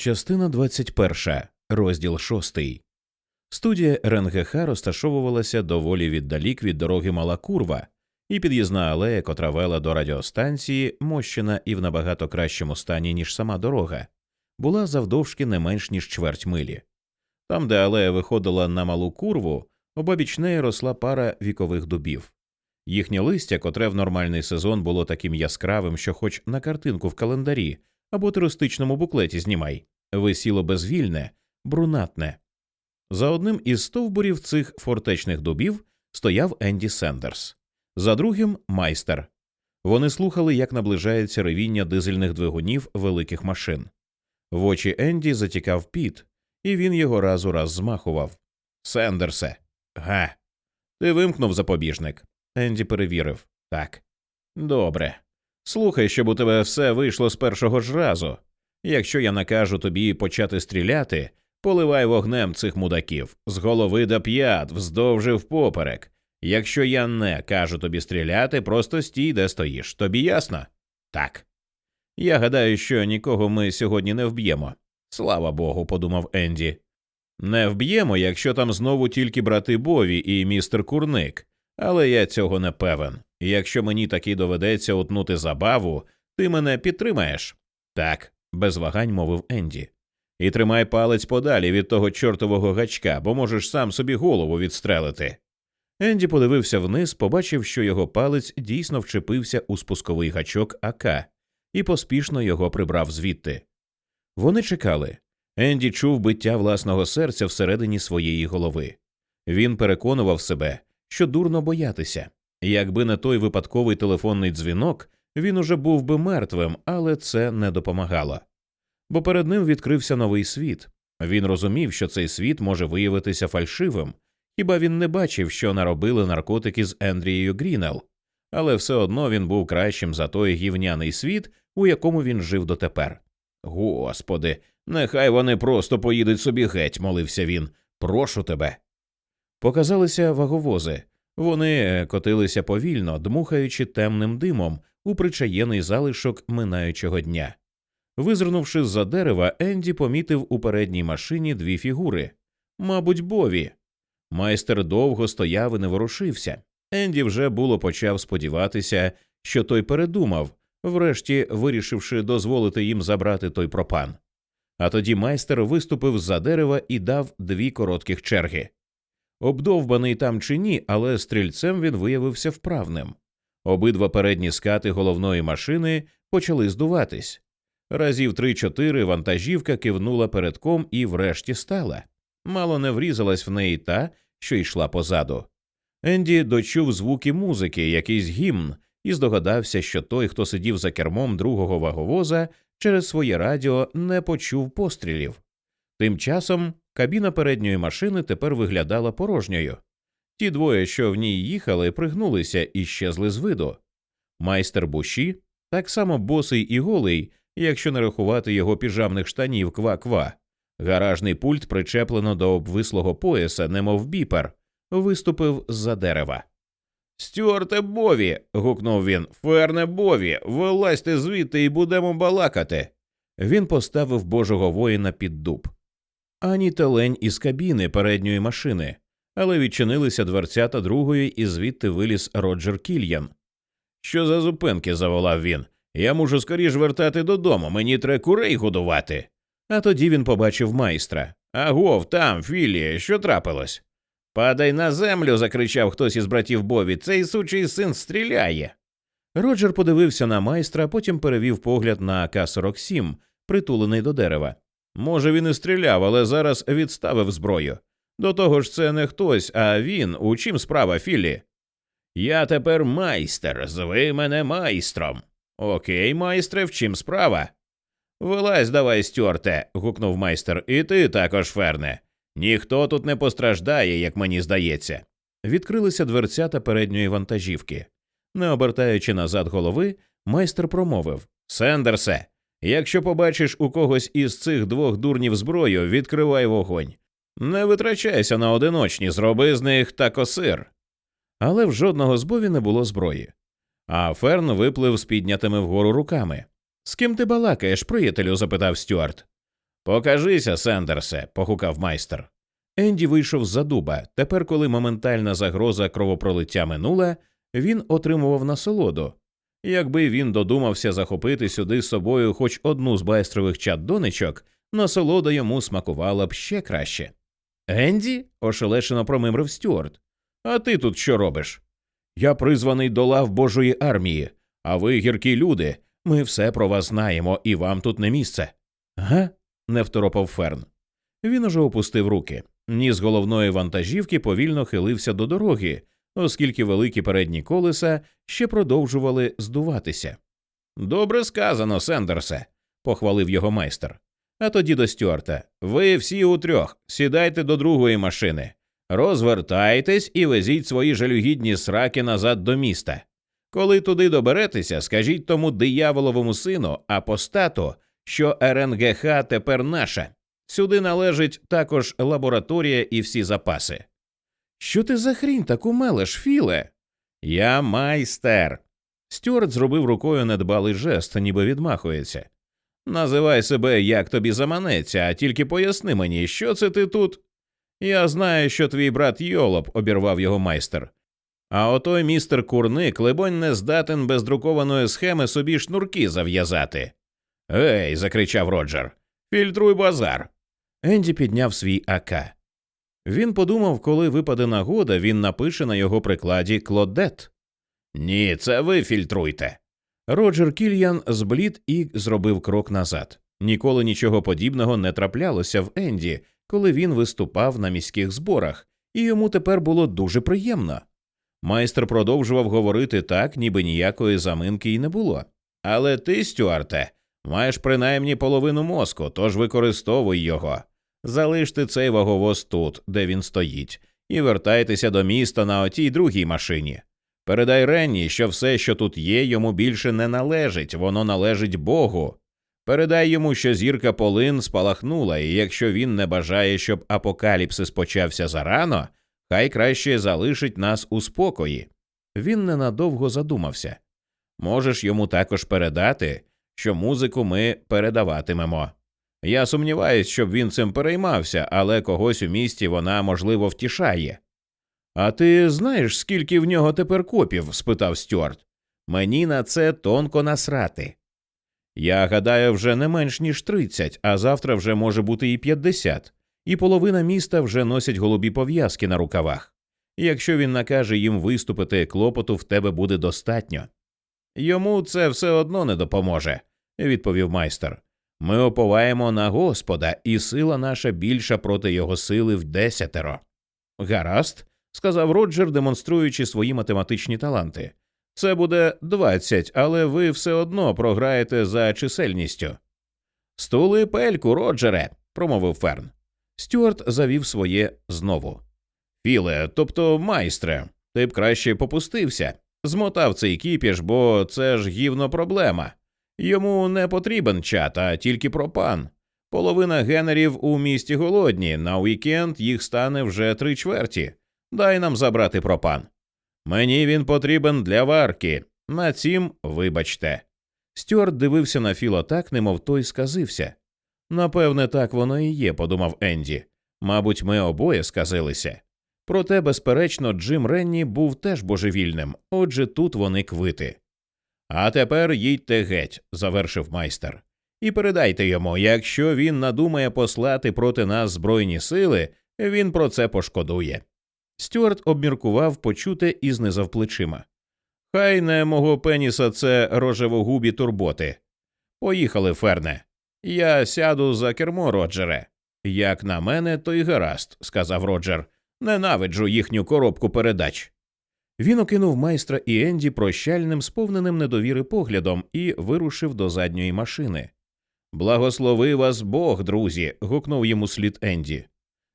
Частина 21, розділ 6. Студія РНГХ розташовувалася доволі віддалік від дороги Мала Курва, і під'їзна алея, котра вела до радіостанції, мощена і в набагато кращому стані, ніж сама дорога, була завдовжки не менш ніж чверть милі. Там, де алея виходила на малу курву, обабіч неї росла пара вікових дубів. Їхнє листя, котре в нормальний сезон було таким яскравим, що хоч на картинку в календарі або туристичному буклеті знімай, висіло безвільне, брунатне. За одним із стовбурів цих фортечних дубів стояв Енді Сендерс, за другим майстер. Вони слухали, як наближається ревіння дизельних двигунів великих машин. В очі Енді затікав піт, і він його раз у раз змахував. Сендерсе. Га. Ти вимкнув запобіжник. Енді перевірив. Так. Добре. Слухай, щоб у тебе все вийшло з першого ж разу. Якщо я накажу тобі почати стріляти, поливай вогнем цих мудаків з голови до п'ят, вздовж і впоперек. Якщо я не кажу тобі стріляти, просто стій, де стоїш. Тобі ясно? Так. Я гадаю, що нікого ми сьогодні не вб'ємо. Слава Богу, подумав Енді. Не вб'ємо, якщо там знову тільки брати Бові і містер Курник, але я цього не певен. Якщо мені таки доведеться утнути забаву, ти мене підтримаєш? Так, без вагань мовив Енді. І тримай палець подалі від того чортового гачка, бо можеш сам собі голову відстрелити. Енді подивився вниз, побачив, що його палець дійсно вчепився у спусковий гачок АК, і поспішно його прибрав звідти. Вони чекали. Енді чув биття власного серця всередині своєї голови. Він переконував себе, що дурно боятися. Якби не той випадковий телефонний дзвінок, він уже був би мертвим, але це не допомагало. Бо перед ним відкрився новий світ. Він розумів, що цей світ може виявитися фальшивим, хіба він не бачив, що наробили наркотики з Ендрією Грінел, але все одно він був кращим за той гівняний світ, у якому він жив дотепер. Господи, нехай вони просто поїдуть собі геть, молився він. Прошу тебе. Показалися ваговози. Вони котилися повільно, дмухаючи темним димом у причаєний залишок минаючого дня. Визирнувши з за дерева, Енді помітив у передній машині дві фігури мабуть, Бові. Майстер довго стояв і не ворушився. Енді вже було почав сподіватися, що той передумав, врешті вирішивши дозволити їм забрати той пропан. А тоді майстер виступив з за дерева і дав дві коротких черги. Обдовбаний там чи ні, але стрільцем він виявився вправним. Обидва передні скати головної машини почали здуватись. Разів три-чотири вантажівка кивнула передком і врешті стала. Мало не врізалась в неї та, що йшла позаду. Енді дочув звуки музики, якийсь гімн, і здогадався, що той, хто сидів за кермом другого ваговоза, через своє радіо не почув пострілів. Тим часом кабіна передньої машини тепер виглядала порожньою. Ті двоє, що в ній їхали, пригнулися і щезли з виду. Майстер буші, так само босий і голий, якщо не рахувати його піжамних штанів ква-ква. Гаражний пульт причеплено до обвислого пояса, немов біпер, виступив з-за дерева. Стюарте Бові. гукнув він. Ферне Бові, вилазьте звідти і будемо балакати. Він поставив божого воїна під дуб. Ані телень із кабіни передньої машини, але відчинилися дверцята другої, і звідти виліз Роджер Кільян. Що за зупинки? заволав він. Я мушу скоріш вертати додому, мені треба курей годувати. А тоді він побачив майстра. Агов, там, Філі, що трапилось? Падай на землю. закричав хтось із братів Бові. Цей сучий син стріляє. Роджер подивився на майстра, потім перевів погляд на К-47, притулений до дерева. Може, він і стріляв, але зараз відставив зброю. До того ж, це не хтось, а він. У чим справа, Філі? Я тепер майстер, зви мене майстром. Окей, майстре, в чим справа? Вилазь давай, стюарте. гукнув майстер, і ти також, ферне. Ніхто тут не постраждає, як мені здається. Відкрилися дверцята передньої вантажівки. Не обертаючи назад голови, майстер промовив Сендерсе, якщо побачиш у когось із цих двох дурнів зброю, відкривай вогонь. Не витрачайся на одиночні, зроби з них такосир. Але в жодного з бові не було зброї. А Ферн виплив з піднятими вгору руками. З ким ти балакаєш, приятелю? запитав Стюарт. Покажися, Сендерсе, погукав майстер. Енді вийшов з за дуба. Тепер, коли моментальна загроза кровопролиття минула, він отримував насолоду. Якби він додумався захопити сюди з собою хоч одну з байстрових чат донечок, насолода йому смакувала б ще краще. Енді? ошелешено промимрив Стюарт. А ти тут що робиш? Я призваний до лав Божої армії, а ви гіркі люди. Ми все про вас знаємо, і вам тут не місце. Га? не второпав Ферн. Він уже опустив руки. Ніс головної вантажівки повільно хилився до дороги, оскільки великі передні колеса ще продовжували здуватися. Добре сказано, Сендерсе, похвалив його майстер. А тоді до Стюарта. Ви всі утрьох сідайте до другої машини, розвертайтесь і везіть свої жалюгідні сраки назад до міста. Коли туди доберетеся, скажіть тому дияволовому сину апостату, що РНГХ тепер наша. Сюди належить також лабораторія і всі запаси. Що ти за хрінь таку мелеш, Філе? Я майстер. Стюарт зробив рукою недбалий жест, ніби відмахується. Називай себе, як тобі заманеться, а тільки поясни мені, що це ти тут. Я знаю, що твій брат Йолоп, обірвав його майстер. А отой містер курник, либонь, не здатен без друкованої схеми собі шнурки зав'язати. Ей, закричав Роджер. Фільтруй базар. Енді підняв свій АК. Він подумав, коли випаде нагода, він напише на його прикладі Клодет. Ні, це ви фільтруйте. Роджер Кільян зблід і зробив крок назад. Ніколи нічого подібного не траплялося в Енді, коли він виступав на міських зборах, і йому тепер було дуже приємно. Майстер продовжував говорити так, ніби ніякої заминки й не було. Але ти, Стюарте, маєш принаймні половину мозку, тож використовуй його. Залиште цей ваговоз тут, де він стоїть, і вертайтеся до міста на отій другій машині. Передай Ренні, що все, що тут є, йому більше не належить, воно належить Богу. Передай йому, що зірка полин спалахнула, і якщо він не бажає, щоб апокаліпсис почався зарано, хай краще залишить нас у спокої. Він ненадовго задумався. Можеш йому також передати, що музику ми передаватимемо. Я сумніваюсь, щоб він цим переймався, але когось у місті вона, можливо, втішає. А ти знаєш, скільки в нього тепер копів? спитав Стюарт. Мені на це тонко насрати. Я гадаю, вже не менш ніж тридцять, а завтра вже може бути і п'ятдесят, і половина міста вже носять голубі пов'язки на рукавах. Якщо він накаже їм виступити, клопоту в тебе буде достатньо. Йому це все одно не допоможе, відповів майстер. Ми оповаємо на Господа, і сила наша більша проти його сили в десятеро. Гаразд, сказав Роджер, демонструючи свої математичні таланти. Це буде двадцять, але ви все одно програєте за чисельністю. Стули пельку, Роджере, промовив Ферн. Стюарт завів своє знову. Філе, тобто майстре, ти б краще попустився, змотав цей кіпіш, бо це ж гівно проблема. Йому не потрібен чат, а тільки пропан. Половина генерів у місті голодні, на уікенд їх стане вже три чверті. Дай нам забрати пропан. Мені він потрібен для варки. На цім, вибачте. Стюарт дивився на Філа так, немов той сказився. Напевне, так воно і є, подумав Енді. Мабуть, ми обоє сказилися. Проте, безперечно, Джим Ренні був теж божевільним, отже тут вони квити. А тепер їдьте геть, завершив майстер, і передайте йому, якщо він надумає послати проти нас збройні сили, він про це пошкодує. Стюарт обміркував почуте і знизав плечима. Хай не мого пеніса це рожевогубі турботи. Поїхали, Ферне. Я сяду за кермо, Роджере. Як на мене, то й гаразд, сказав Роджер. Ненавиджу їхню коробку передач. Він окинув майстра і Енді прощальним, сповненим недовіри поглядом, і вирушив до задньої машини. Благослови вас Бог, друзі. гукнув йому слід Енді.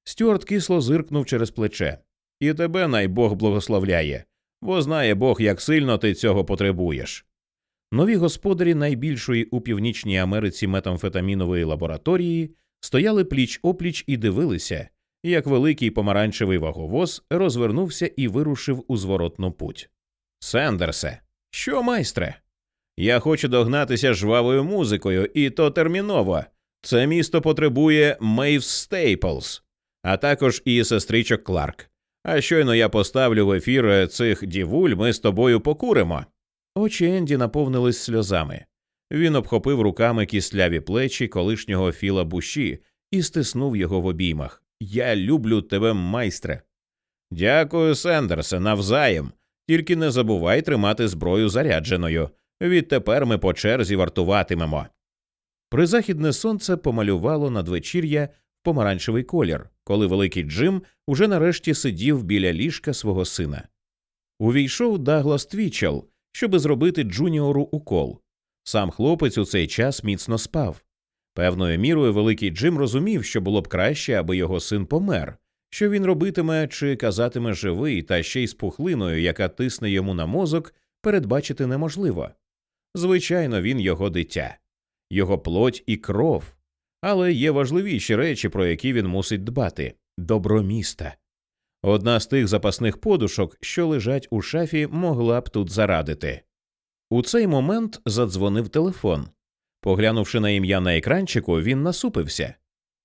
Стюарт кисло зиркнув через плече. І тебе най Бог благословляє, бо знає Бог, як сильно ти цього потребуєш. Нові господарі найбільшої у північній Америці метамфетамінової лабораторії стояли пліч опліч і дивилися, як великий помаранчевий ваговоз розвернувся і вирушив у зворотну путь. Сендерсе, що майстре? Я хочу догнатися жвавою музикою, і то терміново. Це місто потребує Мейвіс Стейплс, а також і сестричок Кларк. А щойно я поставлю в ефір цих дівуль, ми з тобою покуримо. Очі Енді наповнились сльозами. Він обхопив руками кисляві плечі колишнього філа буші і стиснув його в обіймах. Я люблю тебе, майстре. Дякую, Сендерсе, навзаєм. Тільки не забувай тримати зброю зарядженою. Відтепер ми по черзі вартуватимемо. Призахідне сонце помалювало надвечір'я в помаранчевий колір, коли великий Джим уже нарешті сидів біля ліжка свого сина. Увійшов Даглас Твічел, щоби зробити Джуніору укол. Сам хлопець у цей час міцно спав. Певною мірою великий Джим розумів, що було б краще, аби його син помер, що він робитиме чи казатиме живий, та ще й з пухлиною, яка тисне йому на мозок, передбачити неможливо. Звичайно, він його дитя, його плоть і кров, але є важливіші речі, про які він мусить дбати добро міста. Одна з тих запасних подушок, що лежать у шафі, могла б тут зарадити. У цей момент задзвонив телефон. Поглянувши на ім'я на екранчику, він насупився.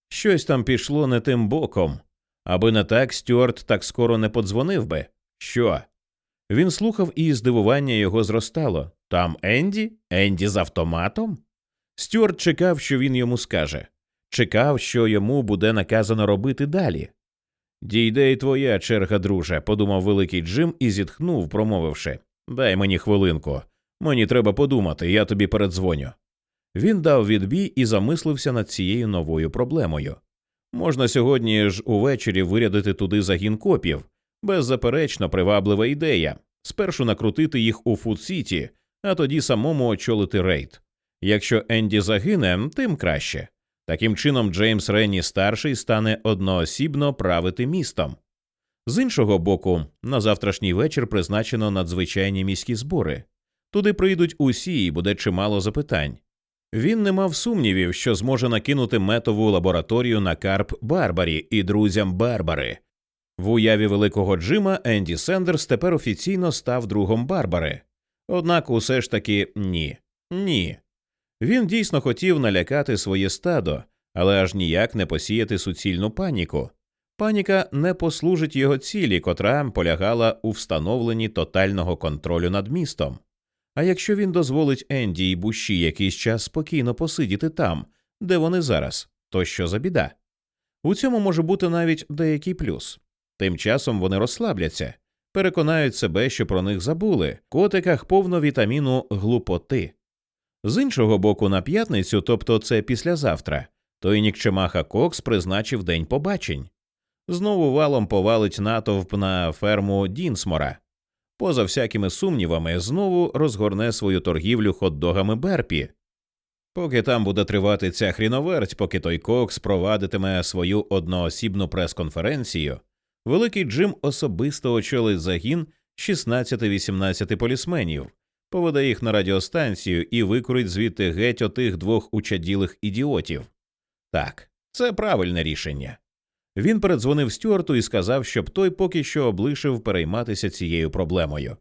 Щось там пішло не тим боком. Аби не так, Стюарт так скоро не подзвонив би. Що? Він слухав, і здивування його зростало. Там Енді? Енді з автоматом? Стюарт чекав, що він йому скаже. Чекав, що йому буде наказано робити далі. Дійде й твоя черга, друже, подумав великий Джим і зітхнув, промовивши Дай мені хвилинку. Мені треба подумати, я тобі передзвоню. Він дав відбій і замислився над цією новою проблемою. Можна сьогодні ж увечері вирядити туди загін копів, беззаперечно приваблива ідея. Спершу накрутити їх у Фуд-Сіті, а тоді самому очолити рейд. Якщо Енді загине, тим краще. Таким чином, Джеймс Ренні старший стане одноосібно правити містом. З іншого боку, на завтрашній вечір призначено надзвичайні міські збори. Туди прийдуть усі і буде чимало запитань. Він не мав сумнівів, що зможе накинути метову лабораторію на карк Барбарі і друзям Барбари. В уяві великого Джима Енді Сендерс тепер офіційно став другом Барбари. Однак усе ж таки ні, ні. Він дійсно хотів налякати своє стадо, але аж ніяк не посіяти суцільну паніку. Паніка не послужить його цілі, котра полягала у встановленні тотального контролю над містом. А якщо він дозволить Енді і Буші якийсь час спокійно посидіти там, де вони зараз, то що за біда? У цьому може бути навіть деякий плюс. Тим часом вони розслабляться, переконають себе, що про них забули, котиках повно вітаміну глупоти. З іншого боку, на п'ятницю, тобто це післязавтра, той нікчемаха Кокс призначив день побачень. Знову валом повалить натовп на ферму Дінсмора. Поза всякими сумнівами, знову розгорне свою торгівлю хот-догами Берпі. Поки там буде тривати ця хріноверть, поки той Кокс провадитиме свою одноосібну прес-конференцію, великий Джим особисто очолить загін 16-18 полісменів, поведе їх на радіостанцію і викурить звідти геть отих двох учаділих ідіотів. Так, це правильне рішення. Він передзвонив Стюарту і сказав, щоб той поки що облишив перейматися цією проблемою.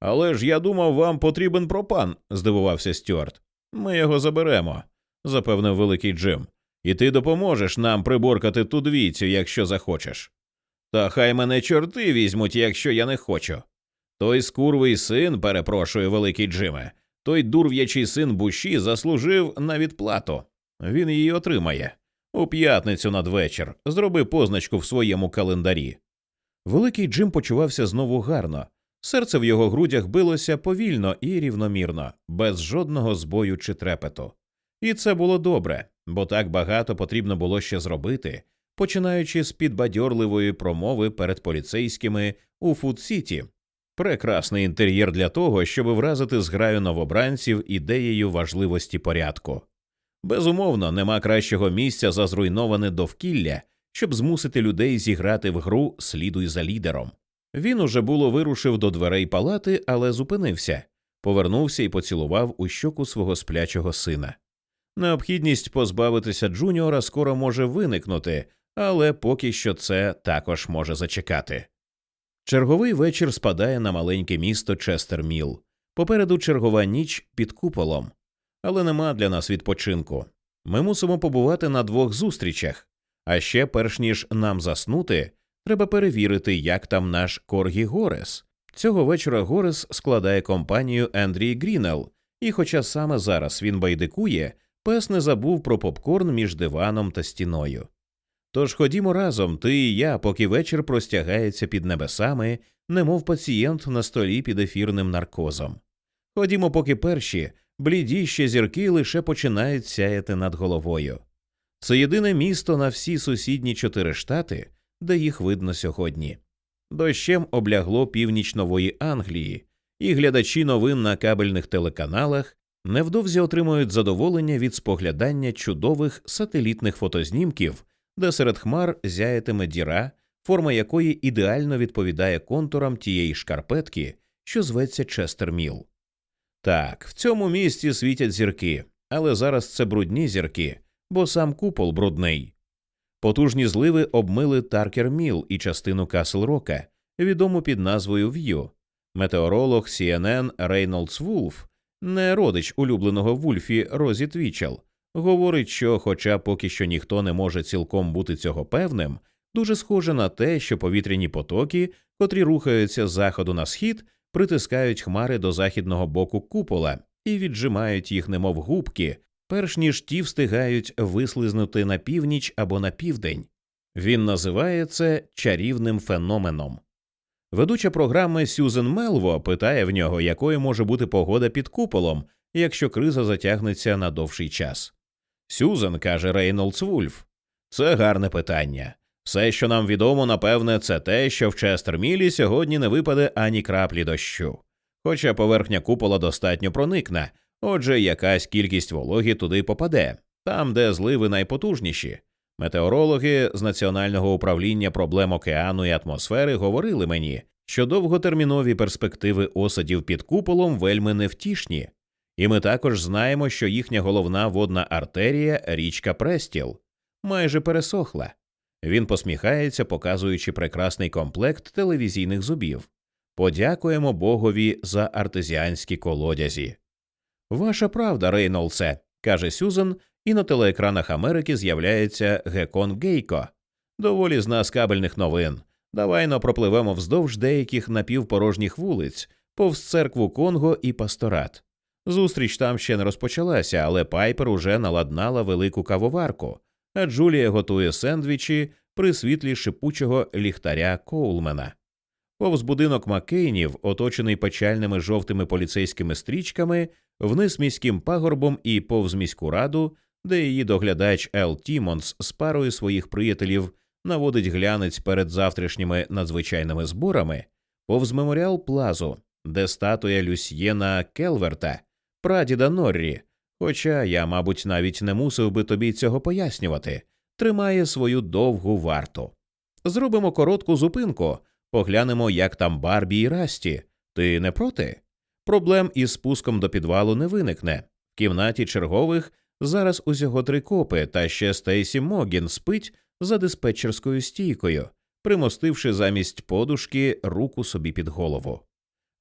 Але ж я думав, вам потрібен пропан, здивувався Стюарт. Ми його заберемо, запевнив великий Джим. І ти допоможеш нам приборкати ту двійцю, якщо захочеш. Та хай мене чорти візьмуть, якщо я не хочу. Той скурвий син, перепрошую, великий Джиме, той дурв'ячий син буші заслужив на відплату. Він її отримає. У п'ятницю надвечір зроби позначку в своєму календарі. Великий Джим почувався знову гарно. Серце в його грудях билося повільно і рівномірно, без жодного збою чи трепету. І це було добре, бо так багато потрібно було ще зробити, починаючи з підбадьорливої промови перед поліцейськими у Фуд-Сіті. Прекрасний інтер'єр для того, щоб вразити зграю новобранців ідеєю важливості порядку. Безумовно, нема кращого місця за зруйноване довкілля, щоб змусити людей зіграти в гру слідуй за лідером. Він уже було вирушив до дверей палати, але зупинився, повернувся і поцілував у щоку свого сплячого сина. Необхідність позбавитися Джуніора скоро може виникнути, але поки що це також може зачекати. Черговий вечір спадає на маленьке місто Честерміл. Попереду чергова ніч під куполом але нема для нас відпочинку. Ми мусимо побувати на двох зустрічах. А ще, перш ніж нам заснути, треба перевірити, як там наш Коргі Горес. Цього вечора Горес складає компанію Ендрії Грінел, і, хоча саме зараз він байдикує, пес не забув про попкорн між диваном та стіною. Тож ходімо разом, ти і я, поки вечір простягається під небесами, немов пацієнт на столі під ефірним наркозом. Ходімо, поки перші, бліді ще зірки лише починають сяяти над головою. Це єдине місто на всі сусідні чотири штати, де їх видно сьогодні. Дощем облягло північ нової Англії, і глядачі новин на кабельних телеканалах невдовзі отримують задоволення від споглядання чудових сателітних фотознімків, де серед хмар зяятиме діра, форма якої ідеально відповідає контурам тієї шкарпетки, що зветься Честер Міл. Так, в цьому місті світять зірки, але зараз це брудні зірки, бо сам купол брудний. Потужні зливи обмили Таркер Міл і частину Касл Рока, відому під назвою В'ю. Метеоролог CNN Рейнолдс Вулф, не родич улюбленого Вульфі Розі Твічел, говорить, що, хоча поки що ніхто не може цілком бути цього певним, дуже схоже на те, що повітряні потоки, котрі рухаються з заходу на схід, притискають хмари до західного боку купола і віджимають їх, немов губки, перш ніж ті встигають вислизнути на північ або на південь. Він називає це чарівним феноменом. Ведуча програми Сюзен Мелво питає в нього, якою може бути погода під куполом, якщо криза затягнеться на довший час. Сюзен, каже Рейнолдс Вульф, це гарне питання. Все, що нам відомо, напевне, це те, що в Честермілі сьогодні не випаде ані краплі дощу. Хоча поверхня купола достатньо проникне, отже, якась кількість вологі туди попаде, там, де зливи найпотужніші. Метеорологи з Національного управління проблем океану і атмосфери говорили мені, що довготермінові перспективи осадів під куполом вельми невтішні, і ми також знаємо, що їхня головна водна артерія, річка Престіл, майже пересохла. Він посміхається, показуючи прекрасний комплект телевізійних зубів. Подякуємо Богові за артезіанські колодязі. Ваша правда, Рейнолдсе, каже Сюзан, і на телеекранах Америки з'являється Гекон Гейко. Доволі з нас кабельних новин. Давайно пропливемо вздовж деяких напівпорожніх вулиць, повз церкву Конго і пасторат. Зустріч там ще не розпочалася, але Пайпер уже наладнала велику кавоварку, а Джулія готує сендвічі при світлі шипучого ліхтаря Коулмена. Повз будинок Маккейнів, оточений печальними жовтими поліцейськими стрічками, вниз міським пагорбом і повз міську раду, де її доглядач Ел Тімонс з парою своїх приятелів наводить глянець перед завтрашніми надзвичайними зборами, повз меморіал Плазу, де статуя Люсьєна Келверта, прадіда Норрі, хоча я, мабуть, навіть не мусив би тобі цього пояснювати, тримає свою довгу варту. Зробимо коротку зупинку, поглянемо, як там Барбі і Расті. Ти не проти? Проблем із спуском до підвалу не виникне. В кімнаті чергових зараз усього три копи, та ще Стейсі Могін спить за диспетчерською стійкою, примостивши замість подушки руку собі під голову.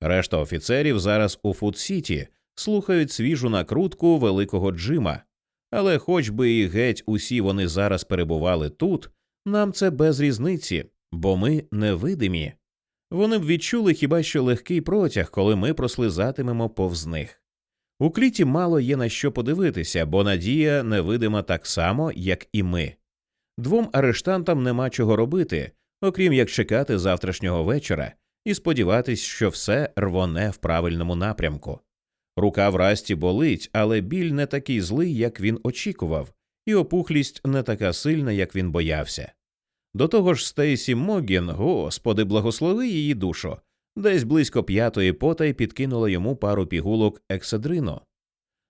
Решта офіцерів зараз у Фуд-Сіті слухають свіжу накрутку великого Джима, але хоч би і геть усі вони зараз перебували тут, нам це без різниці, бо ми невидимі. Вони б відчули хіба що легкий протяг, коли ми прослизатимемо повз них. У кліті мало є на що подивитися, бо надія невидима так само, як і ми. Двом арештантам нема чого робити, окрім як чекати завтрашнього вечора і сподіватись, що все рвоне в правильному напрямку. Рука в расті болить, але біль не такий злий, як він очікував, і опухлість не така сильна, як він боявся. До того ж, Стейсі Могін, господи, благослови її душу, десь близько п'ятої потай підкинула йому пару пігулок екседрину.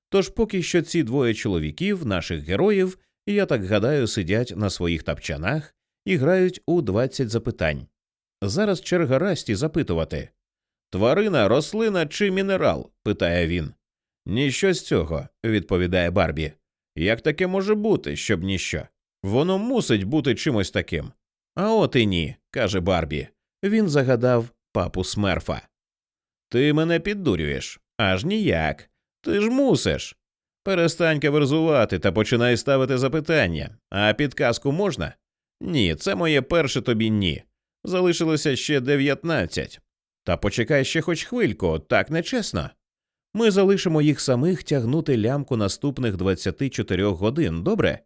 Тож поки що ці двоє чоловіків, наших героїв, я так гадаю, сидять на своїх тапчанах і грають у двадцять запитань. Зараз черга Расті запитувати Тварина, рослина чи мінерал? питає він. Ніщо з цього, відповідає Барбі. Як таке може бути, щоб ніщо? Воно мусить бути чимось таким. А от і ні, каже Барбі. Він загадав папу смерфа. Ти мене піддурюєш. Аж ніяк. Ти ж мусиш. Перестань каверзувати та починай ставити запитання. А підказку можна? Ні, це моє перше тобі ні. Залишилося ще дев'ятнадцять. Та почекай ще хоч хвильку, так нечесно. Ми залишимо їх самих тягнути лямку наступних 24 годин, добре?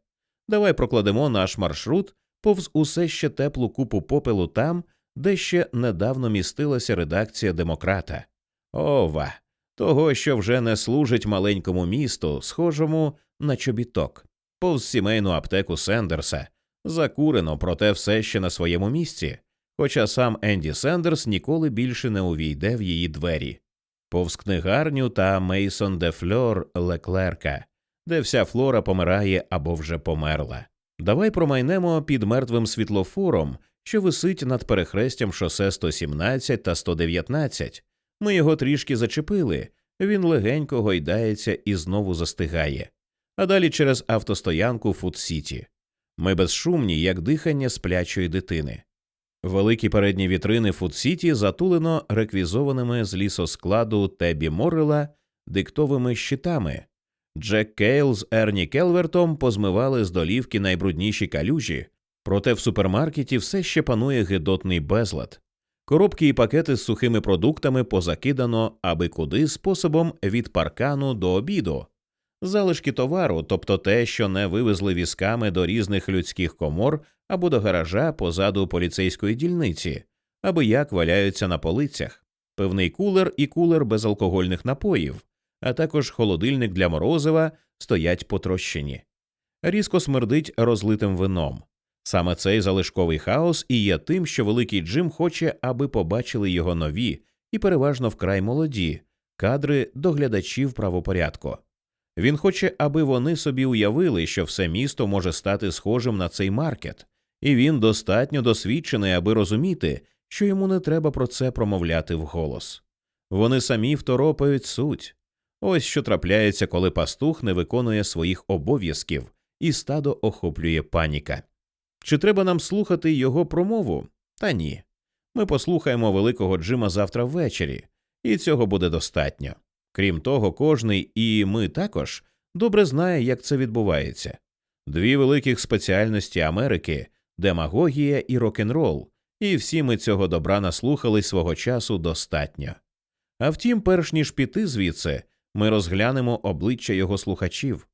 Давай прокладемо наш маршрут повз усе ще теплу купу попелу там, де ще недавно містилася редакція демократа. Ова, того, що вже не служить маленькому місту, схожому на чобіток, повз сімейну аптеку Сендерса, закурено, проте все ще на своєму місці, хоча сам Енді Сендерс ніколи більше не увійде в її двері, повз книгарню та Maison des Fleurs Леклерка, де вся флора помирає або вже померла. Давай промайнемо під мертвим світлофором, що висить над перехрестям шосе 117 та 119. Ми його трішки зачепили, він легенько гойдається і знову застигає. А далі через автостоянку Фуд-Сіті. Ми безшумні, як дихання сплячої дитини. Великі передні вітрини Фуд-Сіті затулено реквізованими з лісоскладу Тебі Моррела диктовими щитами. Джек Кейл з Ерні Келвертом позмивали з долівки найбрудніші калюжі, проте в супермаркеті все ще панує гидотний безлад. Коробки і пакети з сухими продуктами позакидано аби куди способом від паркану до обіду. Залишки товару, тобто те, що не вивезли візками до різних людських комор або до гаража позаду поліцейської дільниці, аби як валяються на полицях, певний кулер і кулер безалкогольних напоїв, а також холодильник для морозива стоять потрощені. Різко смердить розлитим вином. Саме цей залишковий хаос і є тим, що великий Джим хоче, аби побачили його нові і переважно вкрай молоді кадри доглядачів правопорядку. Він хоче, аби вони собі уявили, що все місто може стати схожим на цей маркет, і він достатньо досвідчений, аби розуміти, що йому не треба про це промовляти вголос. Вони самі второпають суть. Ось що трапляється, коли пастух не виконує своїх обов'язків, і стадо охоплює паніка. Чи треба нам слухати його промову? Та ні. Ми послухаємо великого Джима завтра ввечері, і цього буде достатньо. Крім того, кожний і ми також добре знає, як це відбувається. Дві великих спеціальності Америки демагогія і рок-н-рол, і всі ми цього добра наслухали свого часу достатньо. А втім, перш ніж піти звідси, ми розглянемо обличчя його слухачів.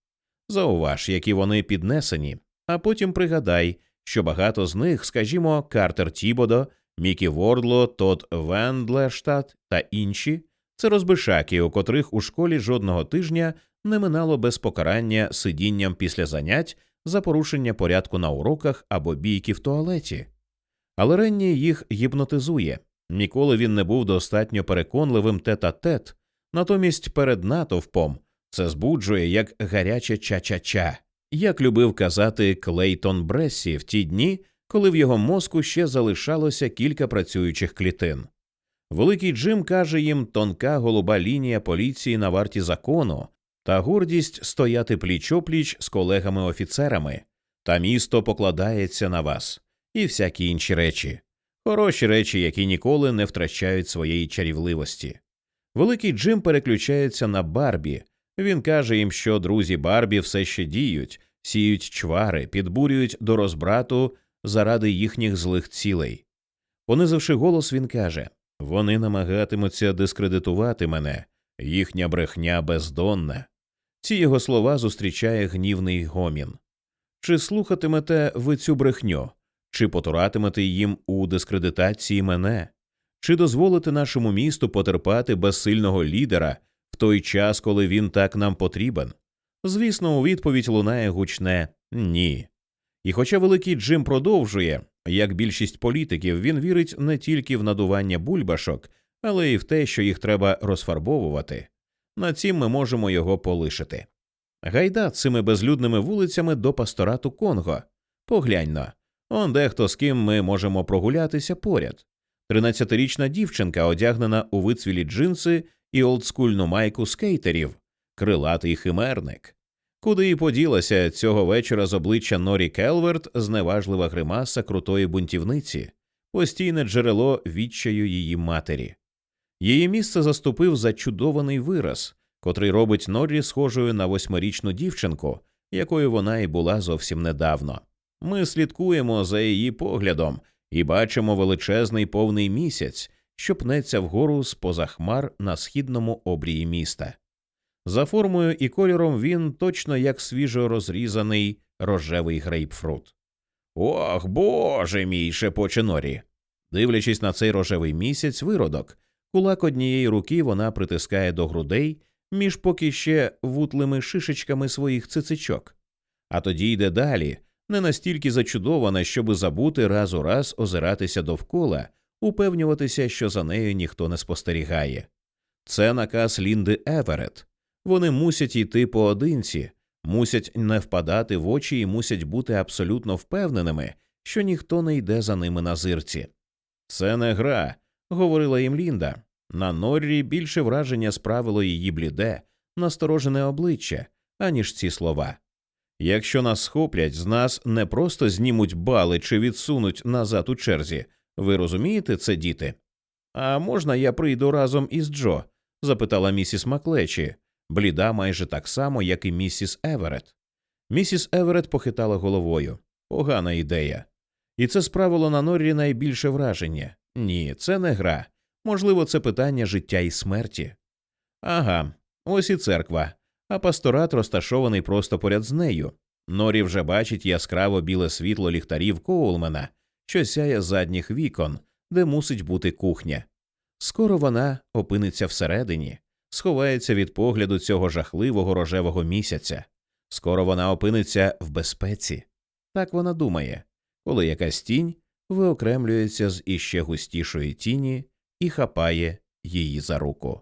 Зауваж, які вони піднесені, а потім пригадай, що багато з них, скажімо, Картер Тібодо, Мікі Вордло, Тод Вендлештат та інші, це розбишаки, у котрих у школі жодного тижня не минало без покарання сидінням після занять за порушення порядку на уроках або бійки в туалеті. Але Ренні їх гіпнотизує. Ніколи він не був достатньо переконливим тет-а-тет, натомість перед натовпом це збуджує як гаряче ча-ча-ча як любив казати Клейтон Брессі в ті дні, коли в його мозку ще залишалося кілька працюючих клітин. Великий Джим каже їм тонка голуба лінія поліції на варті закону та гордість стояти пліч опліч з колегами офіцерами, та місто покладається на вас, і всякі інші речі, хороші речі, які ніколи не втрачають своєї чарівливості. Великий Джим переключається на Барбі, він каже їм, що друзі Барбі все ще діють, сіють чвари, підбурюють до розбрату заради їхніх злих цілей. Понизивши голос, він каже вони намагатимуться дискредитувати мене, їхня брехня бездонна. Ці його слова зустрічає гнівний гомін. Чи слухатимете ви цю брехню, чи потуратимете їм у дискредитації мене, чи дозволите нашому місту потерпати безсильного лідера, в той час, коли він так нам потрібен? Звісно, у відповідь лунає гучне ні. І хоча великий Джим продовжує, як більшість політиків, він вірить не тільки в надування бульбашок, але й в те, що їх треба розфарбовувати. На цім ми можемо його полишити. Гайда цими безлюдними вулицями до пасторату Конго. Погляньно, он дехто з ким ми можемо прогулятися поряд. Тринадцятирічна дівчинка, одягнена у вицвілі джинси і олдскульну майку скейтерів, крилатий химерник. Куди і поділася цього вечора з обличчя Норі Келверт зневажлива гримаса крутої бунтівниці, постійне джерело відчаю її матері. Її місце заступив зачудований вираз, котрий робить Норрі схожою на восьмирічну дівчинку, якою вона і була зовсім недавно. Ми слідкуємо за її поглядом і бачимо величезний повний місяць, що пнеться вгору з поза хмар на східному обрії міста. За формою і кольором він точно як свіжо розрізаний рожевий грейпфрут. Ох, боже мій, шепоче Норі. Дивлячись на цей рожевий місяць, виродок, кулак однієї руки вона притискає до грудей між поки ще вутлими шишечками своїх цицичок, а тоді йде далі, не настільки зачудована, щоби забути раз у раз озиратися довкола, упевнюватися, що за нею ніхто не спостерігає. Це наказ Лінди Еверет. Вони мусять йти поодинці, мусять не впадати в очі і мусять бути абсолютно впевненими, що ніхто не йде за ними на зирці. Це не гра, говорила їм Лінда. На Норрі більше враження справило її бліде, насторожене обличчя, аніж ці слова. Якщо нас схоплять, з нас не просто знімуть бали чи відсунуть назад у черзі. Ви розумієте це, діти? А можна я прийду разом із Джо? запитала місіс Маклечі, бліда майже так само, як і місіс Еверет. Місіс Еверет похитала головою. Погана ідея. І це справило на Норрі найбільше враження. Ні, це не гра. Можливо, це питання життя і смерті. Ага, ось і церква, а пасторат розташований просто поряд з нею. Норі вже бачить яскраво біле світло ліхтарів Коулмена, що сяє з задніх вікон, де мусить бути кухня. Скоро вона опиниться всередині, сховається від погляду цього жахливого рожевого місяця. Скоро вона опиниться в безпеці. Так вона думає, коли якась тінь виокремлюється з іще густішої тіні і хапає її за руку.